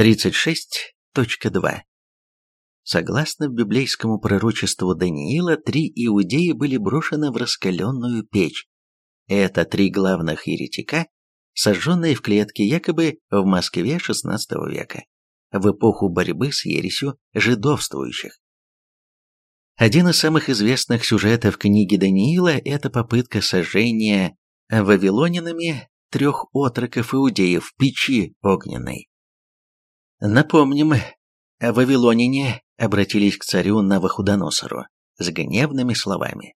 36.2 Согласно библейскому пророчеству Даниила, три иудеи были брошены в раскаленную печь. Это три главных еретика, сожженные в клетке якобы в Москве XVI века, в эпоху борьбы с ересью жидовствующих. Один из самых известных сюжетов книги Даниила – это попытка сожжения вавилонянами трех отроков иудеев в печи огненной. Напомним, вавилоняне обратились к царю Навуходоносору с гневными словами.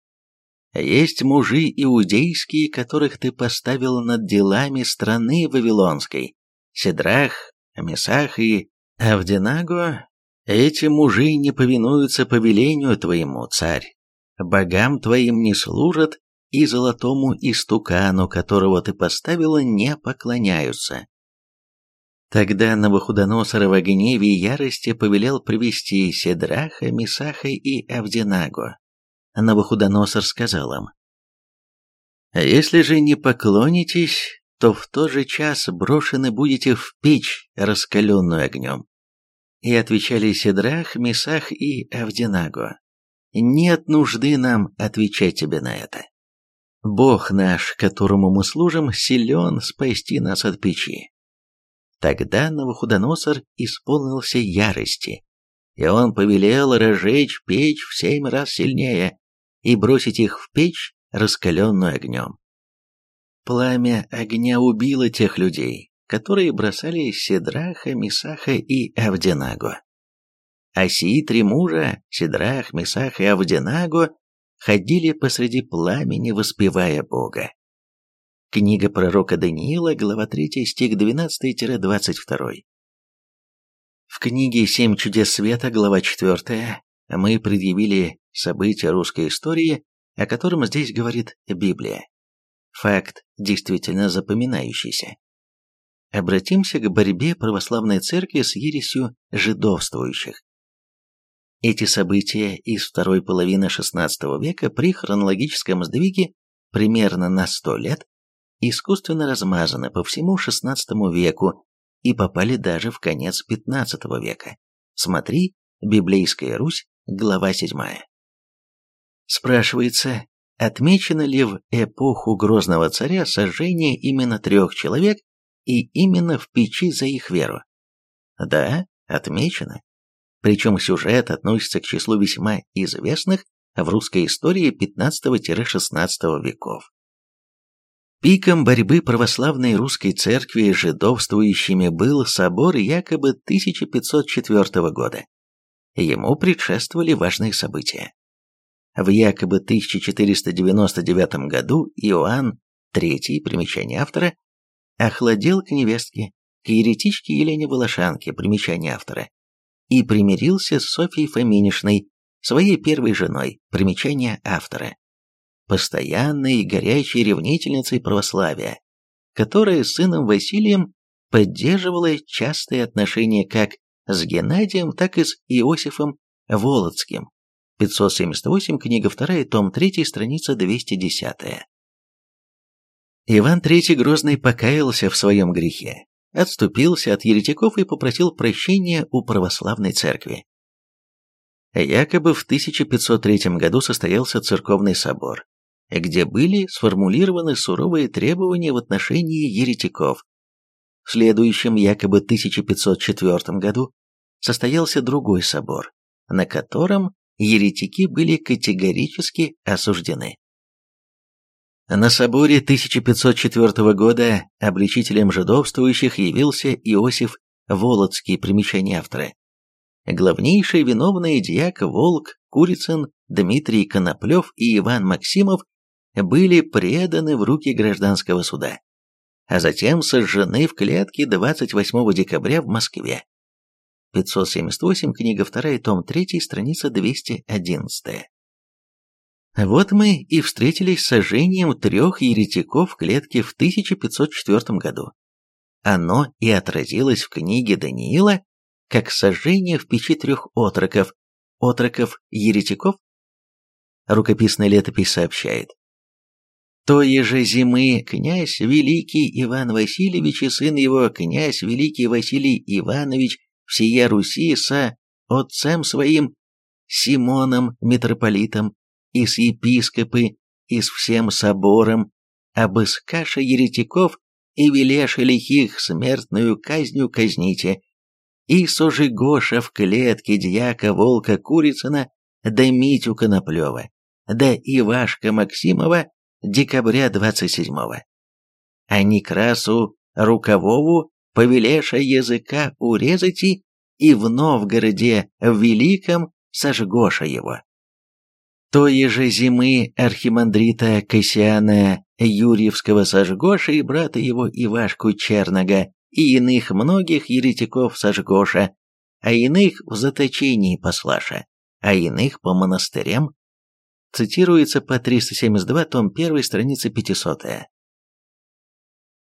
«Есть мужи иудейские, которых ты поставил над делами страны Вавилонской, Седрах, Месах и Авденаго. Эти мужи не повинуются повелению твоему, царь, богам твоим не служат, и золотому истукану, которого ты поставила, не поклоняются. Тогда Навуходоносор в гневе и ярости повелел привести Седраха, Мисаха и Авденаго. Навуходоносор сказал им, «Если же не поклонитесь, то в тот же час брошены будете в печь, раскаленную огнем». И отвечали Седрах, Мисах и Авденаго, «Нет нужды нам отвечать тебе на это. Бог наш, которому мы служим, силен спасти нас от печи. Тогда Навуходоносор исполнился ярости, и он повелел разжечь печь в семь раз сильнее и бросить их в печь, раскаленную огнем. Пламя огня убило тех людей, которые бросали Седраха, Мисаха и Авденаго. А сии три мужа, Седрах, Мисах и Авденаго, ходили посреди пламени, воспевая Бога. Книга пророка Даниила, глава 3, стих 12-22. В книге «Семь чудес света», глава 4, мы предъявили события русской истории, о котором здесь говорит Библия. Факт действительно запоминающийся. Обратимся к борьбе православной церкви с ересью жидовствующих. Эти события из второй половины XVI века при хронологическом сдвиге примерно на 100 лет искусственно размазаны по всему XVI веку и попали даже в конец XV века. Смотри, Библейская Русь, глава 7. Спрашивается, отмечено ли в эпоху Грозного царя сожжение именно трех человек и именно в печи за их веру? Да, отмечено. Причем сюжет относится к числу весьма известных в русской истории 15-16 веков. Пиком борьбы православной русской церкви с жидовствующими был собор якобы 1504 года. Ему предшествовали важные события. В якобы 1499 году Иоанн III, примечание автора, охладел к невестке, к еретичке Елене Волошанке, примечание автора, и примирился с Софьей Фоминишной, своей первой женой, примечание автора постоянной и горячей ревнительницей православия, которая с сыном Василием поддерживала частые отношения как с Геннадием, так и с Иосифом Володским. 578, книга 2, том 3, страница 210. Иван III Грозный покаялся в своем грехе, отступился от еретиков и попросил прощения у православной церкви. Якобы в 1503 году состоялся церковный собор, где были сформулированы суровые требования в отношении еретиков. В следующем, якобы 1504 году, состоялся другой собор, на котором еретики были категорически осуждены. На соборе 1504 года обличителем жидовствующих явился Иосиф Володский, примечание автора. Главнейшие виновные дьяк Волк, Курицын, Дмитрий Коноплев и Иван Максимов были преданы в руки гражданского суда, а затем сожжены в клетке 28 декабря в Москве. 578, книга 2, том 3, страница 211. Вот мы и встретились с сожжением трех еретиков в клетке в 1504 году. Оно и отразилось в книге Даниила как сожжение в печи трех отроков, отроков-еретиков. Рукописная летопись сообщает, Той же зимы князь Великий Иван Васильевич и сын его князь Великий Василий Иванович всея Руси со отцем своим Симоном митрополитом и с епископы и с всем собором обыскаша еретиков и велеша лихих смертную казнью казните, и сожигоша в клетке дьяка Волка Курицына да Митю Коноплева, да Ивашка Максимова декабря 27-го. А Некрасу Рукавову повелеша языка урезати и в Новгороде в Великом сожгоша его. Той же зимы архимандрита Кассиана Юрьевского сожгоша и брата его Ивашку Чернога и иных многих еретиков сожгоша, а иных в заточении послаша, а иных по монастырям. Цитируется по 372, том 1, страница 500.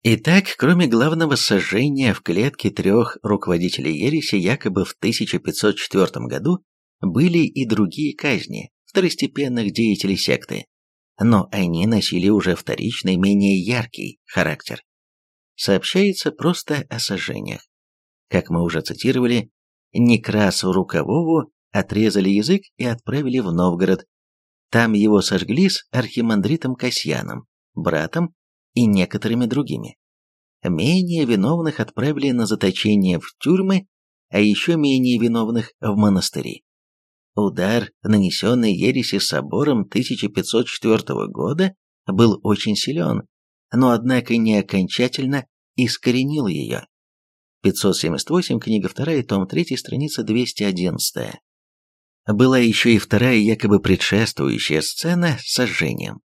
Итак, кроме главного сожжения в клетке трех руководителей ереси якобы в 1504 году, были и другие казни второстепенных деятелей секты, но они носили уже вторичный, менее яркий характер. Сообщается просто о сожжениях. Как мы уже цитировали, Некрасу Рукавову отрезали язык и отправили в Новгород. Там его сожгли с архимандритом Касьяном, братом и некоторыми другими. Менее виновных отправили на заточение в тюрьмы, а еще менее виновных в монастыри. Удар, нанесенный ереси собором 1504 года, был очень силен, но однако не окончательно искоренил ее. 578, книга 2, том 3, страница 211. Была еще и вторая якобы предшествующая сцена с сожжением.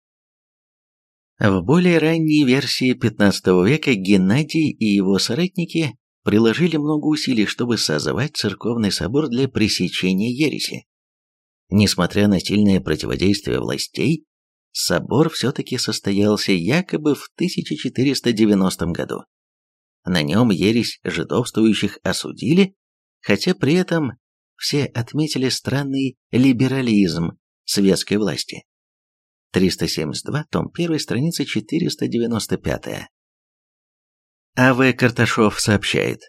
В более ранней версии 15 века Геннадий и его соратники приложили много усилий, чтобы созвать церковный собор для пресечения ереси. Несмотря на сильное противодействие властей, собор все-таки состоялся якобы в 1490 году. На нем ересь жидовствующих осудили, хотя при этом все отметили странный либерализм светской власти. 372, том 1, страница 495. А.В. Карташов сообщает,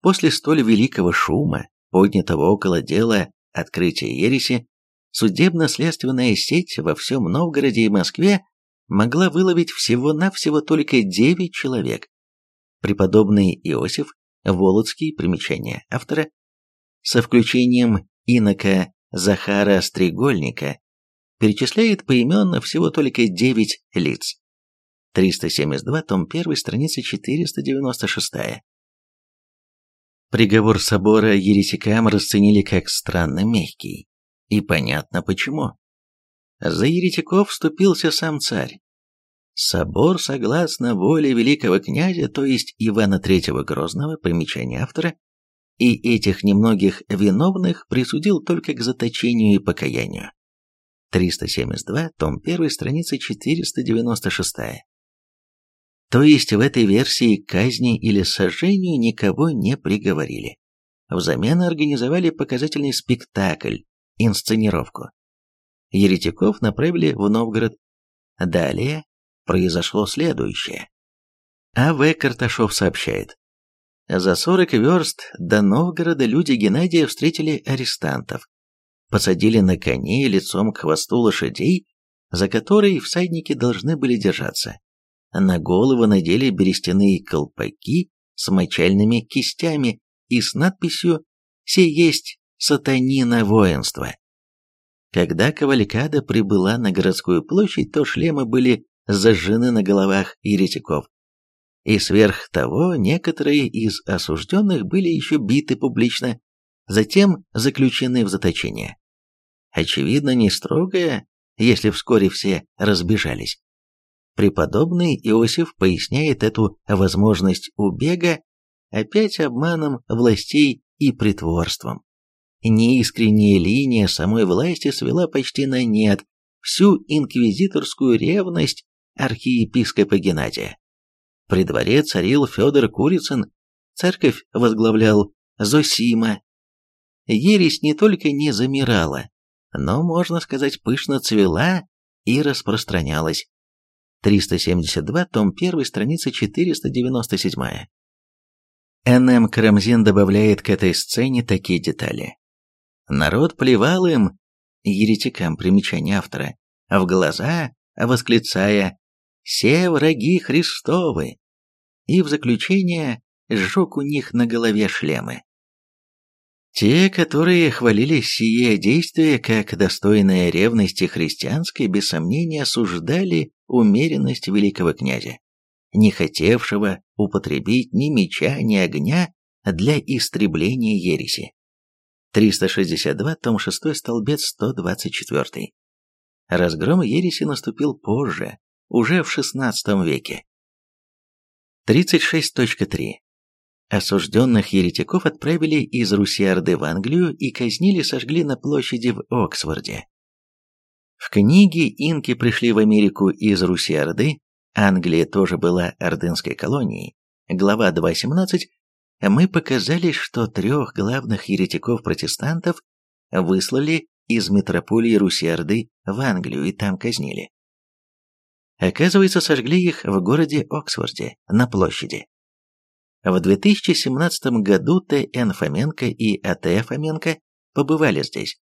после столь великого шума, поднятого около дела открытия ереси, судебно-следственная сеть во всем Новгороде и Москве могла выловить всего-навсего только 9 человек. Преподобный Иосиф, Володский, примечание автора, со включением инока Захара Стригольника, перечисляет поименно всего только 9 лиц. 372, том 1, страница 496. Приговор собора еретикам расценили как странно мягкий. И понятно почему. За еретиков вступился сам царь. Собор, согласно воле великого князя, то есть Ивана III Грозного, примечание автора, и этих немногих виновных присудил только к заточению и покаянию. 372, том 1, страница 496. То есть в этой версии казни или сожжению никого не приговорили. Взамен организовали показательный спектакль, инсценировку. Еретиков направили в Новгород. Далее произошло следующее. А.В. Карташов сообщает. За 40 верст до Новгорода люди Геннадия встретили арестантов. Посадили на коней лицом к хвосту лошадей, за которые всадники должны были держаться. На голову надели берестяные колпаки с мочальными кистями и с надписью «Се есть сатанина воинства». Когда кавалькада прибыла на городскую площадь, то шлемы были зажжены на головах еретиков. И сверх того, некоторые из осужденных были еще биты публично, затем заключены в заточение. Очевидно, не строгое, если вскоре все разбежались. Преподобный Иосиф поясняет эту возможность убега опять обманом властей и притворством. Неискренняя линия самой власти свела почти на нет всю инквизиторскую ревность архиепископа Геннадия. При дворе царил Федор Курицын, церковь возглавлял Зосима. Ересь не только не замирала, но, можно сказать, пышно цвела и распространялась. 372, том 1, страница 497. Н.М. Карамзин добавляет к этой сцене такие детали. Народ плевал им, еретикам примечания автора, в глаза, восклицая «Все враги Христовы!» И в заключение сжег у них на голове шлемы. Те, которые хвалили сие действие как достойное ревности христианской, без сомнения осуждали умеренность великого князя, не хотевшего употребить ни меча, ни огня для истребления ереси. 362, том 6, столбец 124. Разгром ереси наступил позже, уже в XVI веке. 36.3. Осужденных еретиков отправили из Руси-Орды в Англию и казнили, сожгли на площади в Оксфорде. В книге «Инки пришли в Америку из Руси-Орды», Англия тоже была ордынской колонией, глава 2.17, мы показали, что трех главных еретиков-протестантов выслали из метрополии Руси-Орды в Англию и там казнили. Оказывается, сожгли их в городе Оксфорде, на площади. В 2017 году Т.Н. Фоменко и А.Т. Фоменко побывали здесь.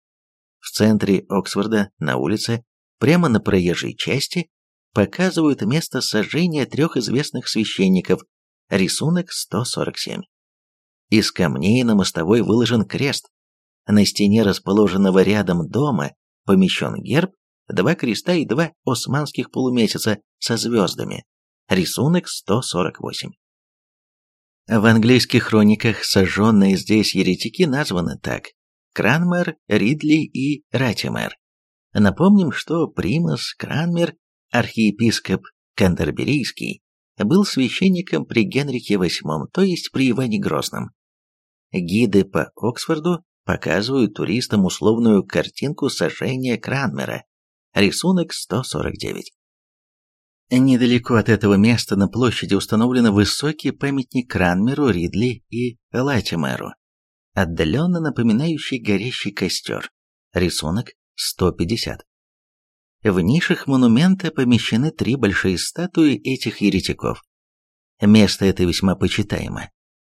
В центре Оксфорда, на улице, прямо на проезжей части, показывают место сожжения трех известных священников, рисунок 147. Из камней на мостовой выложен крест. На стене расположенного рядом дома помещен герб, два креста и два османских полумесяца со звездами. Рисунок 148. В английских хрониках сожженные здесь еретики названы так – Кранмер, Ридли и Ратимер. Напомним, что Примас Кранмер, архиепископ Кантерберийский, был священником при Генрихе VIII, то есть при Иване Грозном. Гиды по Оксфорду показывают туристам условную картинку сожжения Кранмера, рисунок 149. Недалеко от этого места на площади установлен высокий памятник Кранмеру, Ридли и Латимеру, отдаленно напоминающий горящий костер. Рисунок 150. В нишах монумента помещены три большие статуи этих еретиков. Место это весьма почитаемо.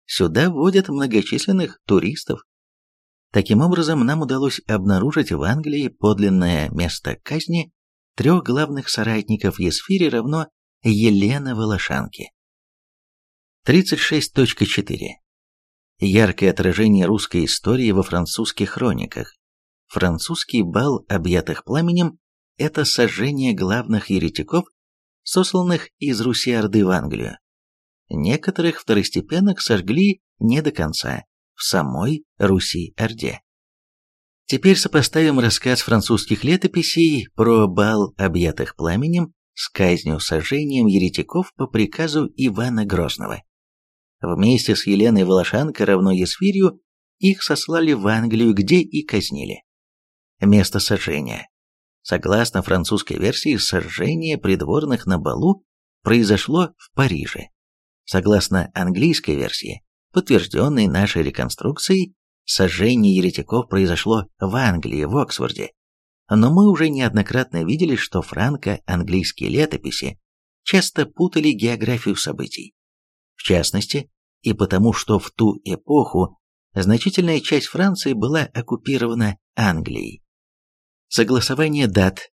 Сюда водят многочисленных туристов. Таким образом, нам удалось обнаружить в Англии подлинное место казни трех главных соратников Есфири равно Елена Волошанки. 36.4. Яркое отражение русской истории во французских хрониках. Французский бал объятых пламенем – это сожжение главных еретиков, сосланных из Руси-Орды в Англию. Некоторых второстепенных сожгли не до конца, в самой Руси-Орде. Теперь сопоставим рассказ французских летописей про бал объятых пламенем с казнью сожжением еретиков по приказу Ивана Грозного. Вместе с Еленой Волошанко равно Есфирью их сослали в Англию, где и казнили. Место сожжения. Согласно французской версии, сожжение придворных на балу произошло в Париже. Согласно английской версии, подтвержденной нашей реконструкцией, Сожжение еретиков произошло в Англии, в Оксфорде. Но мы уже неоднократно видели, что франко-английские летописи часто путали географию событий. В частности, и потому, что в ту эпоху значительная часть Франции была оккупирована Англией. Согласование дат.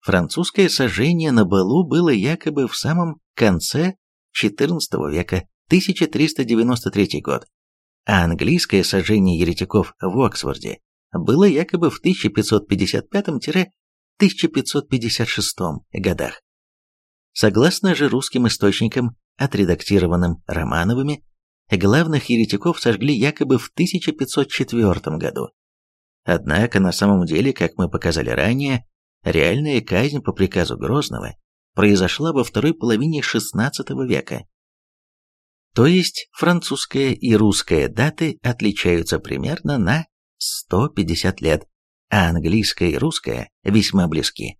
Французское сожжение на Балу было якобы в самом конце XIV века, 1393 год а английское сожжение еретиков в Оксфорде было якобы в 1555-1556 годах. Согласно же русским источникам, отредактированным Романовыми, главных еретиков сожгли якобы в 1504 году. Однако на самом деле, как мы показали ранее, реальная казнь по приказу Грозного произошла во второй половине XVI века, то есть французская и русская даты отличаются примерно на 150 лет, а английская и русская весьма близки.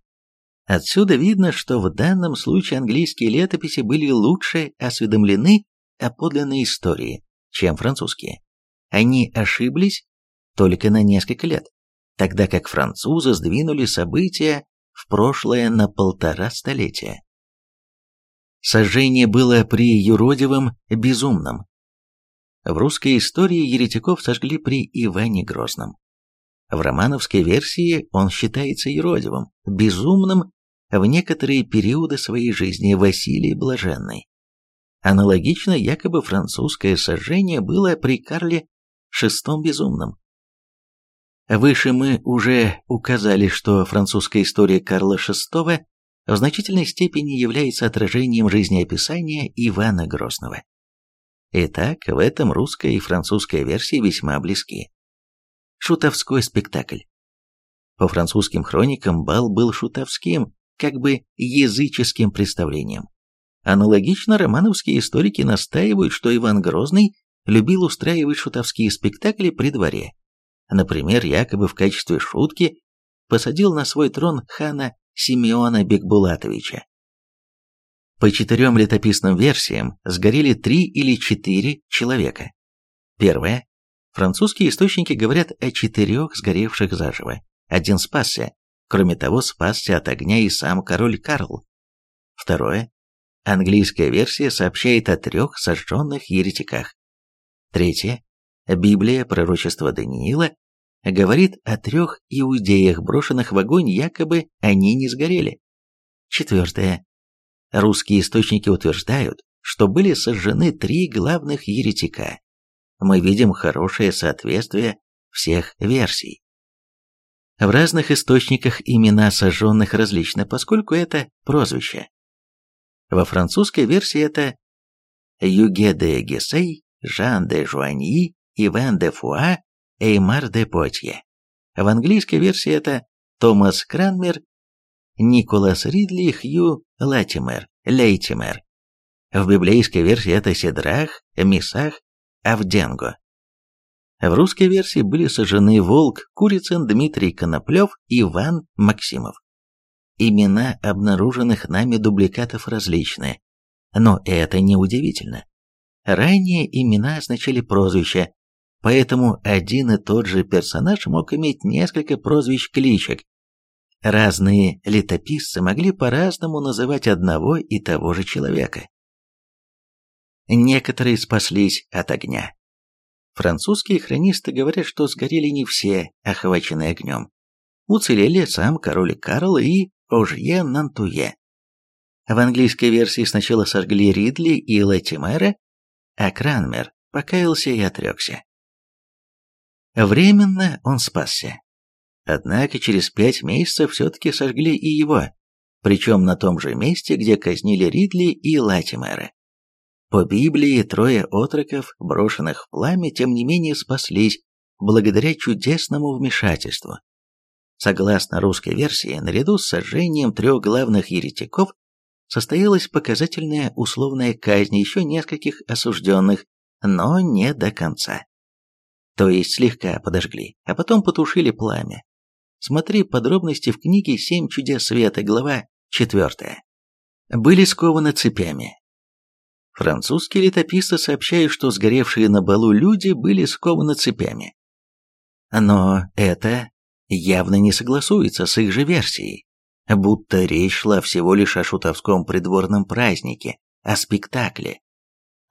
Отсюда видно, что в данном случае английские летописи были лучше осведомлены о подлинной истории, чем французские. Они ошиблись только на несколько лет, тогда как французы сдвинули события в прошлое на полтора столетия. Сожжение было при юродивом безумном. В русской истории еретиков сожгли при Иване Грозном. В романовской версии он считается юродивым, безумным в некоторые периоды своей жизни Василий Блаженный. Аналогично якобы французское сожжение было при Карле VI Безумном. Выше мы уже указали, что французская история Карла VI в значительной степени является отражением жизнеописания Ивана Грозного. Итак, в этом русская и французская версии весьма близки. Шутовской спектакль. По французским хроникам бал был шутовским, как бы языческим представлением. Аналогично романовские историки настаивают, что Иван Грозный любил устраивать шутовские спектакли при дворе. Например, якобы в качестве шутки посадил на свой трон хана Симеона Бекбулатовича. По четырем летописным версиям сгорели три или четыре человека. Первое. Французские источники говорят о четырех сгоревших заживо. Один спасся. Кроме того, спасся от огня и сам король Карл. Второе. Английская версия сообщает о трех сожженных еретиках. Третье. Библия, пророчество Даниила, говорит о трех иудеях, брошенных в огонь, якобы они не сгорели. Четвертое. Русские источники утверждают, что были сожжены три главных еретика. Мы видим хорошее соответствие всех версий. В разных источниках имена сожженных различны, поскольку это прозвище. Во французской версии это Юге де Гесей, Жан де Жуаньи, Иван де Фуа, Эймар де Потье. В английской версии это Томас Кранмер, Николас Ридли, Хью Латимер, Лейтимер. В библейской версии это Седрах, Мисах, Авденго. В русской версии были сожжены Волк, Курицын, Дмитрий Коноплев, Иван Максимов. Имена обнаруженных нами дубликатов различны, но это не удивительно. Ранее имена означали прозвища, поэтому один и тот же персонаж мог иметь несколько прозвищ-кличек. Разные летописцы могли по-разному называть одного и того же человека. Некоторые спаслись от огня. Французские хронисты говорят, что сгорели не все, охваченные огнем. Уцелели сам король Карл и Ожье Нантуе. В английской версии сначала сожгли Ридли и Латимера, а Кранмер покаялся и отрекся. Временно он спасся. Однако через пять месяцев все-таки сожгли и его, причем на том же месте, где казнили Ридли и Латимера. По Библии трое отроков, брошенных в пламя, тем не менее спаслись, благодаря чудесному вмешательству. Согласно русской версии, наряду с сожжением трех главных еретиков состоялась показательная условная казнь еще нескольких осужденных, но не до конца то есть слегка подожгли, а потом потушили пламя. Смотри подробности в книге «Семь чудес света», глава 4. Были скованы цепями. Французские летописцы сообщают, что сгоревшие на балу люди были скованы цепями. Но это явно не согласуется с их же версией, будто речь шла всего лишь о шутовском придворном празднике, о спектакле,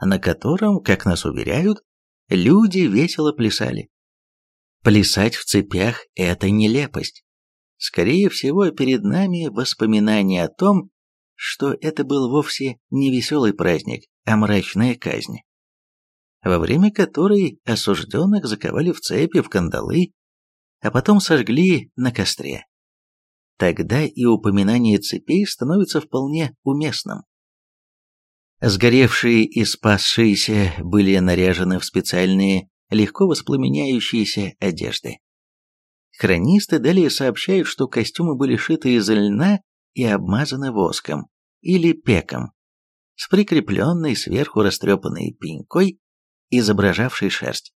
на котором, как нас уверяют, Люди весело плясали. Плясать в цепях – это нелепость. Скорее всего, перед нами воспоминание о том, что это был вовсе не веселый праздник, а мрачная казнь, во время которой осужденных заковали в цепи, в кандалы, а потом сожгли на костре. Тогда и упоминание цепей становится вполне уместным. Сгоревшие и спасшиеся были наряжены в специальные, легко воспламеняющиеся одежды. Хронисты далее сообщают, что костюмы были шиты из льна и обмазаны воском или пеком, с прикрепленной сверху растрепанной пенькой, изображавшей шерсть.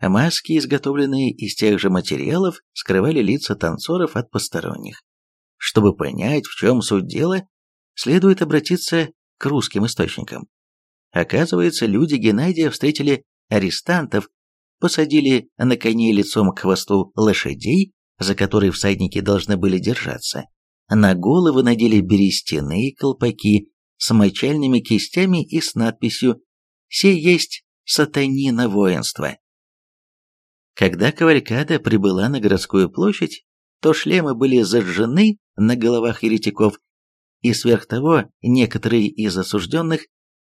Маски, изготовленные из тех же материалов, скрывали лица танцоров от посторонних. Чтобы понять, в чем суть дела, следует обратиться к русским источникам. Оказывается, люди Геннадия встретили арестантов, посадили на коней лицом к хвосту лошадей, за которые всадники должны были держаться, на головы надели берестяные колпаки с мочальными кистями и с надписью «Се есть сатанина воинства». Когда кавалькада прибыла на городскую площадь, то шлемы были зажжены на головах еретиков, и сверх того некоторые из осужденных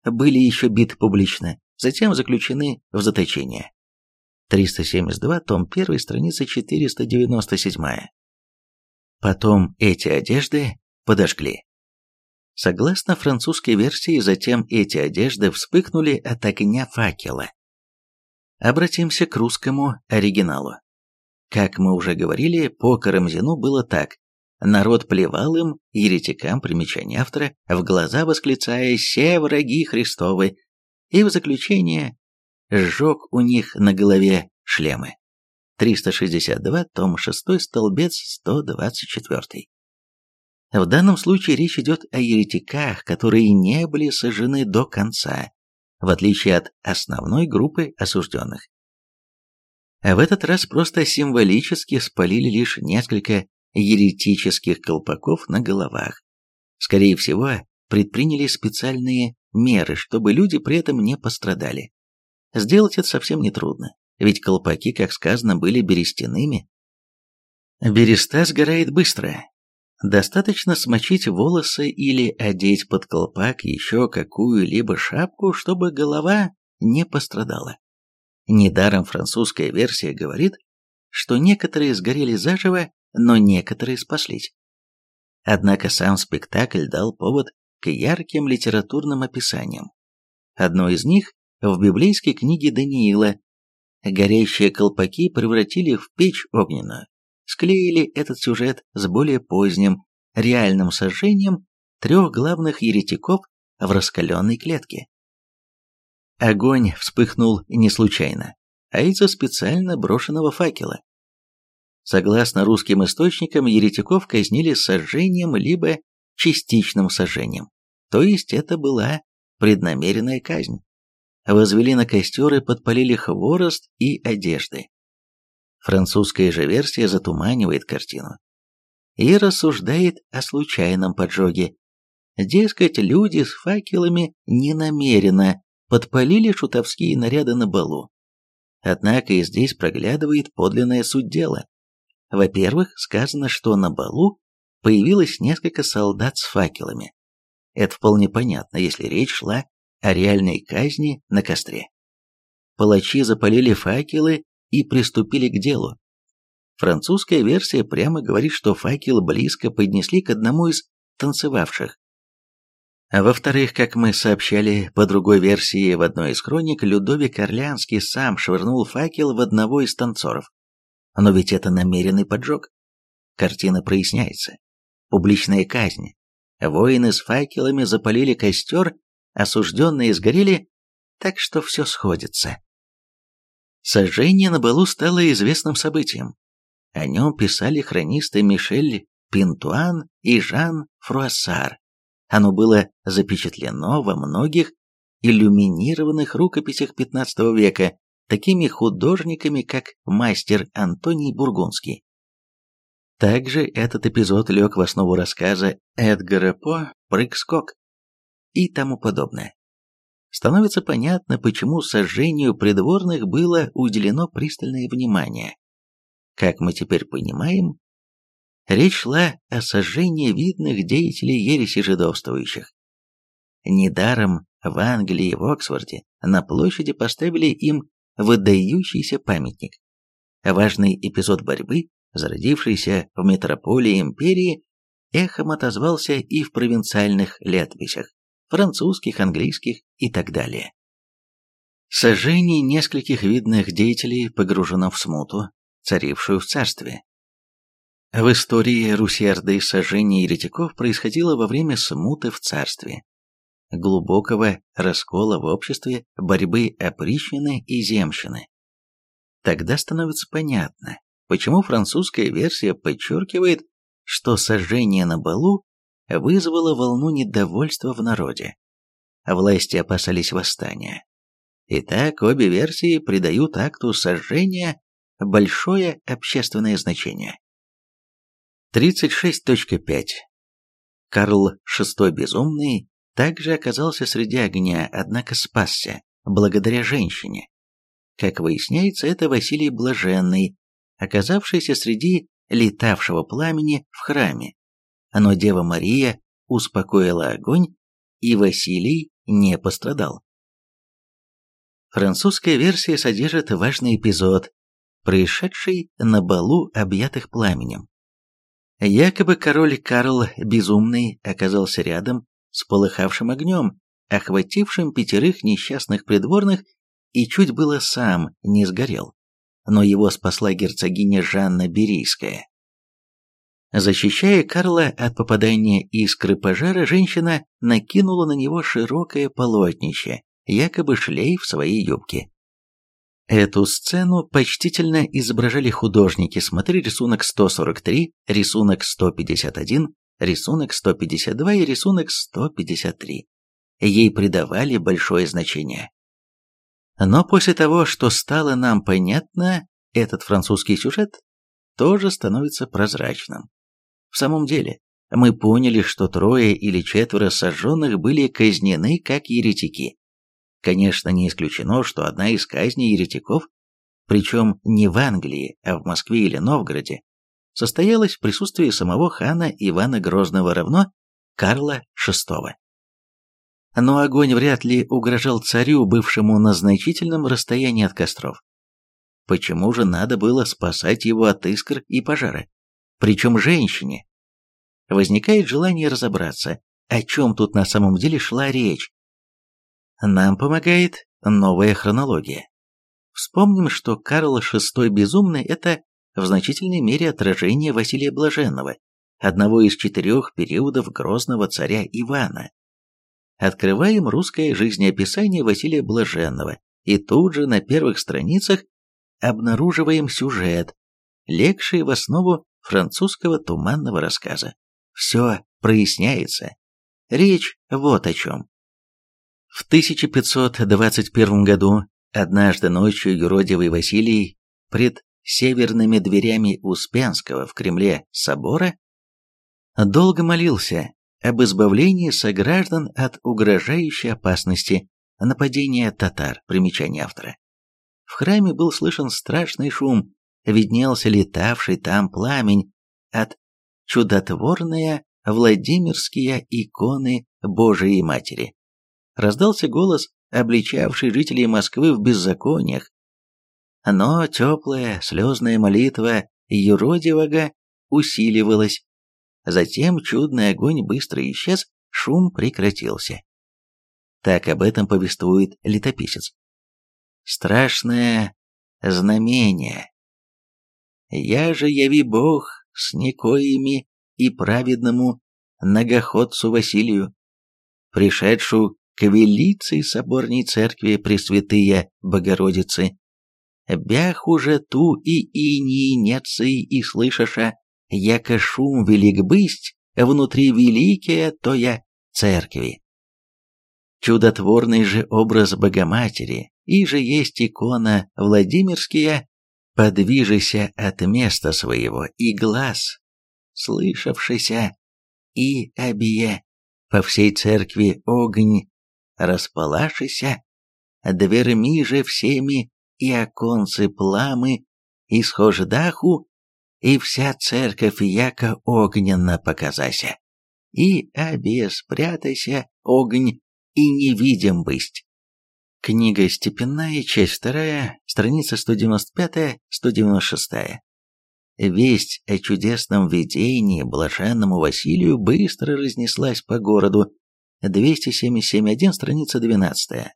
были еще биты публично, затем заключены в заточение. 372, том 1, страница 497. Потом эти одежды подожгли. Согласно французской версии, затем эти одежды вспыхнули от огня факела. Обратимся к русскому оригиналу. Как мы уже говорили, по Карамзину было так. Народ плевал им, еретикам, примечание автора, в глаза восклицая «Се враги Христовы!» и в заключение сжег у них на голове шлемы. 362, том 6, столбец 124. В данном случае речь идет о еретиках, которые не были сожжены до конца, в отличие от основной группы осужденных. В этот раз просто символически спалили лишь несколько еретических колпаков на головах. Скорее всего, предприняли специальные меры, чтобы люди при этом не пострадали. Сделать это совсем нетрудно, ведь колпаки, как сказано, были берестяными. Береста сгорает быстро. Достаточно смочить волосы или одеть под колпак еще какую-либо шапку, чтобы голова не пострадала. Недаром французская версия говорит, что некоторые сгорели заживо, но некоторые спаслись. Однако сам спектакль дал повод к ярким литературным описаниям. Одно из них в библейской книге Даниила. Горящие колпаки превратили в печь огненную. Склеили этот сюжет с более поздним, реальным сожжением трех главных еретиков в раскаленной клетке. Огонь вспыхнул не случайно, а из-за специально брошенного факела. Согласно русским источникам, еретиков казнили сожжением либо частичным сожжением, то есть это была преднамеренная казнь возвели на костер и подпалили хворост и одежды. Французская же версия затуманивает картину и рассуждает о случайном поджоге. Дескать, люди с факелами ненамеренно подпалили шутовские наряды на балу. Однако и здесь проглядывает подлинная суть дела. Во-первых, сказано, что на балу появилось несколько солдат с факелами. Это вполне понятно, если речь шла о реальной казни на костре. Палачи запалили факелы и приступили к делу. Французская версия прямо говорит, что факел близко поднесли к одному из танцевавших. А во-вторых, как мы сообщали по другой версии в одной из хроник, Людовик Орлеанский сам швырнул факел в одного из танцоров. Но ведь это намеренный поджог. Картина проясняется. Публичная казнь. Воины с факелами запалили костер осужденные сгорели, так что все сходится. Сожжение на балу стало известным событием. О нем писали хронисты Мишель Пинтуан и Жан Фруассар. Оно было запечатлено во многих иллюминированных рукописях XV века такими художниками, как мастер Антоний Бургундский. Также этот эпизод лег в основу рассказа Эдгара По «Прыг-скок», и тому подобное. Становится понятно, почему сожжению придворных было уделено пристальное внимание. Как мы теперь понимаем, речь шла о сожжении видных деятелей ереси жидовствующих. Недаром в Англии и в Оксфорде на площади поставили им выдающийся памятник. Важный эпизод борьбы, зародившийся в метрополии империи, эхом отозвался и в провинциальных летописях французских, английских и так далее. Сожжение нескольких видных деятелей погружено в смуту, царившую в царстве. В истории Русерды сожжение еретиков происходило во время смуты в царстве, глубокого раскола в обществе, борьбы опричнины и земщины. Тогда становится понятно, почему французская версия подчеркивает, что сожжение на балу вызвало волну недовольства в народе. Власти опасались восстания. Итак, обе версии придают акту сожжения большое общественное значение. 36.5. Карл VI Безумный также оказался среди огня, однако спасся, благодаря женщине. Как выясняется, это Василий Блаженный, оказавшийся среди летавшего пламени в храме. Но Дева Мария успокоила огонь, и Василий не пострадал. Французская версия содержит важный эпизод, происшедший на балу объятых пламенем. Якобы король Карл Безумный оказался рядом с полыхавшим огнем, охватившим пятерых несчастных придворных, и чуть было сам не сгорел. Но его спасла герцогиня Жанна Берийская. Защищая Карла от попадания искры пожара, женщина накинула на него широкое полотнище, якобы шлейф своей юбки. Эту сцену почтительно изображали художники, смотри рисунок 143, рисунок 151, рисунок 152 и рисунок 153. Ей придавали большое значение. Но после того, что стало нам понятно, этот французский сюжет тоже становится прозрачным. В самом деле, мы поняли, что трое или четверо сожженных были казнены как еретики. Конечно, не исключено, что одна из казней еретиков, причем не в Англии, а в Москве или Новгороде, состоялась в присутствии самого хана Ивана Грозного равно Карла VI. Но огонь вряд ли угрожал царю, бывшему на значительном расстоянии от костров. Почему же надо было спасать его от искр и пожара? Причем женщине. Возникает желание разобраться, о чем тут на самом деле шла речь, нам помогает новая хронология. Вспомним, что Карл VI Безумный – это в значительной мере отражение Василия Блаженного, одного из четырех периодов грозного царя Ивана. Открываем русское жизнеописание Василия Блаженного, и тут же на первых страницах обнаруживаем сюжет, легший в основу французского туманного рассказа. Все проясняется. Речь вот о чем. В 1521 году однажды ночью юродивый Василий пред северными дверями Успенского в Кремле собора долго молился об избавлении сограждан от угрожающей опасности нападения татар, примечание автора. В храме был слышен страшный шум, виднелся летавший там пламень от чудотворные Владимирские иконы Божией Матери раздался голос, обличавший жителей Москвы в беззакониях. Но теплая, слезная молитва юродивого усиливалась. Затем чудный огонь быстро исчез, шум прекратился. Так об этом повествует летописец. Страшное знамение. Я же яви Бог с некоими и праведному многоходцу Василию, пришедшую к велицы соборней церкви Пресвятые Богородицы. Бях уже ту и инии нецы и слышаша, яко шум велик бысть, внутри великие то я церкви. Чудотворный же образ Богоматери, и же есть икона Владимирская, подвижися от места своего и глаз, слышавшийся, и обие по всей церкви огонь располашися, дверми же всеми и оконцы пламы, и схож даху, и вся церковь яко огненно показася, и обеспрятайся, огонь, и невидим бысть. Книга «Степенная», часть 2, страница 195-196. Весть о чудесном видении блаженному Василию быстро разнеслась по городу, 277.1, страница 12.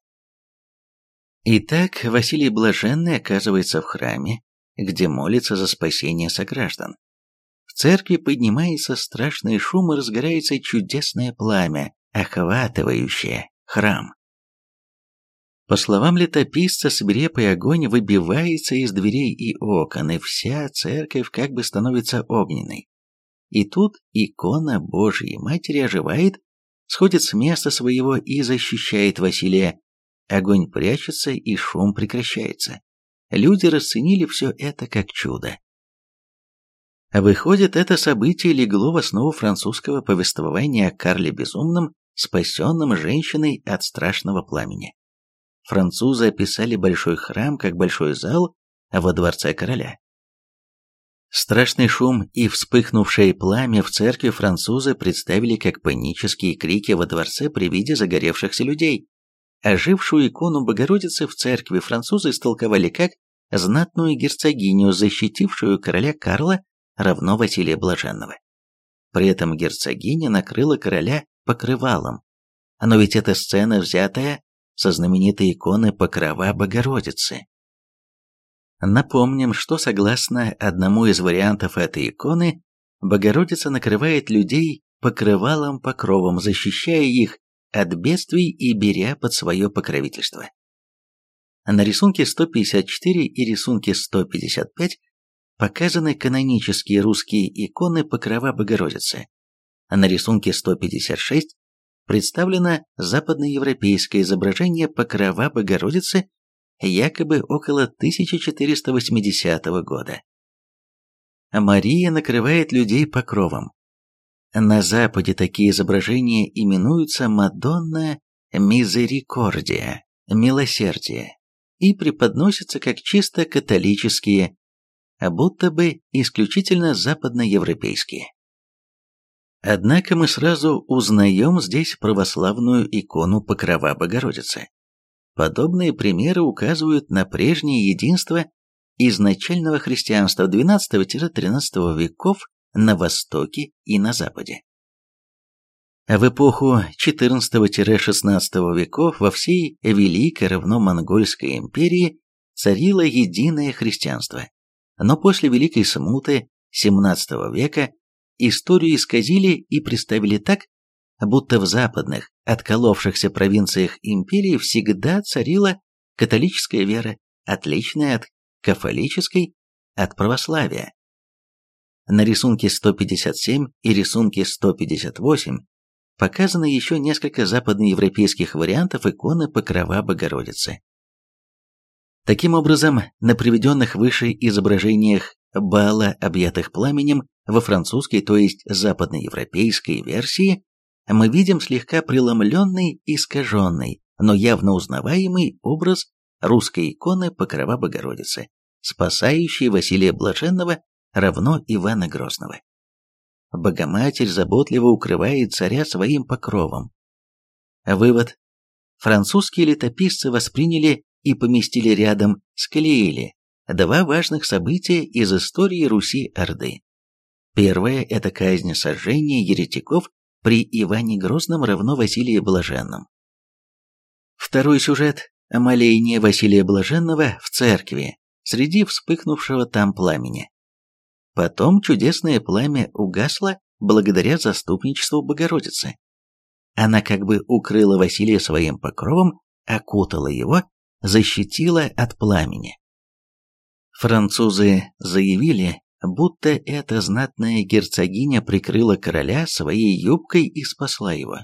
Итак, Василий Блаженный оказывается в храме, где молится за спасение сограждан. В церкви поднимается страшный шум и разгорается чудесное пламя, охватывающее храм. По словам летописца, свирепый огонь выбивается из дверей и окон, и вся церковь как бы становится огненной. И тут икона Божьей Матери оживает сходит с места своего и защищает Василия. Огонь прячется и шум прекращается. Люди расценили все это как чудо. Выходит, это событие легло в основу французского повествования о Карле Безумном, спасенном женщиной от страшного пламени. Французы описали большой храм как большой зал во дворце короля. Страшный шум и вспыхнувшее пламя в церкви французы представили как панические крики во дворце при виде загоревшихся людей. Ожившую икону Богородицы в церкви французы истолковали как знатную герцогиню, защитившую короля Карла, равно Василия Блаженного. При этом герцогиня накрыла короля покрывалом. Но ведь эта сцена взятая со знаменитой иконы Покрова Богородицы. Напомним, что согласно одному из вариантов этой иконы, Богородица накрывает людей покрывалом-покровом, защищая их от бедствий и беря под свое покровительство. На рисунке 154 и рисунке 155 показаны канонические русские иконы Покрова Богородицы. На рисунке 156 представлено западноевропейское изображение Покрова Богородицы якобы около 1480 года. Мария накрывает людей покровом. На Западе такие изображения именуются Мадонна Мизерикордия, милосердие, и преподносятся как чисто католические, а будто бы исключительно западноевропейские. Однако мы сразу узнаем здесь православную икону Покрова Богородицы. Подобные примеры указывают на прежнее единство изначального христианства XII-XIII веков на Востоке и на Западе. В эпоху XIV-XVI веков во всей Великой равно-монгольской империи царило единое христианство. Но после Великой Смуты XVII века историю исказили и представили так, будто в западных, отколовшихся провинциях империи всегда царила католическая вера, отличная от кафолической, от православия. На рисунке 157 и рисунке 158 показано еще несколько западноевропейских вариантов иконы Покрова Богородицы. Таким образом, на приведенных выше изображениях бала, объятых пламенем, во французской, то есть западноевропейской версии, мы видим слегка преломленный, искаженный, но явно узнаваемый образ русской иконы Покрова Богородицы, спасающей Василия Блаженного равно Ивана Грозного. Богоматерь заботливо укрывает царя своим покровом. Вывод. Французские летописцы восприняли и поместили рядом с Калиэли два важных события из истории Руси-Орды. Первое – это казнь сожжения еретиков при Иване Грозном равно Василии Блаженном. Второй сюжет – моление Василия Блаженного в церкви среди вспыхнувшего там пламени. Потом чудесное пламя угасло благодаря заступничеству Богородицы. Она как бы укрыла Василия своим покровом, окутала его, защитила от пламени. Французы заявили, будто эта знатная герцогиня прикрыла короля своей юбкой и спасла его.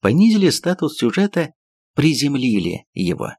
Понизили статус сюжета, приземлили его.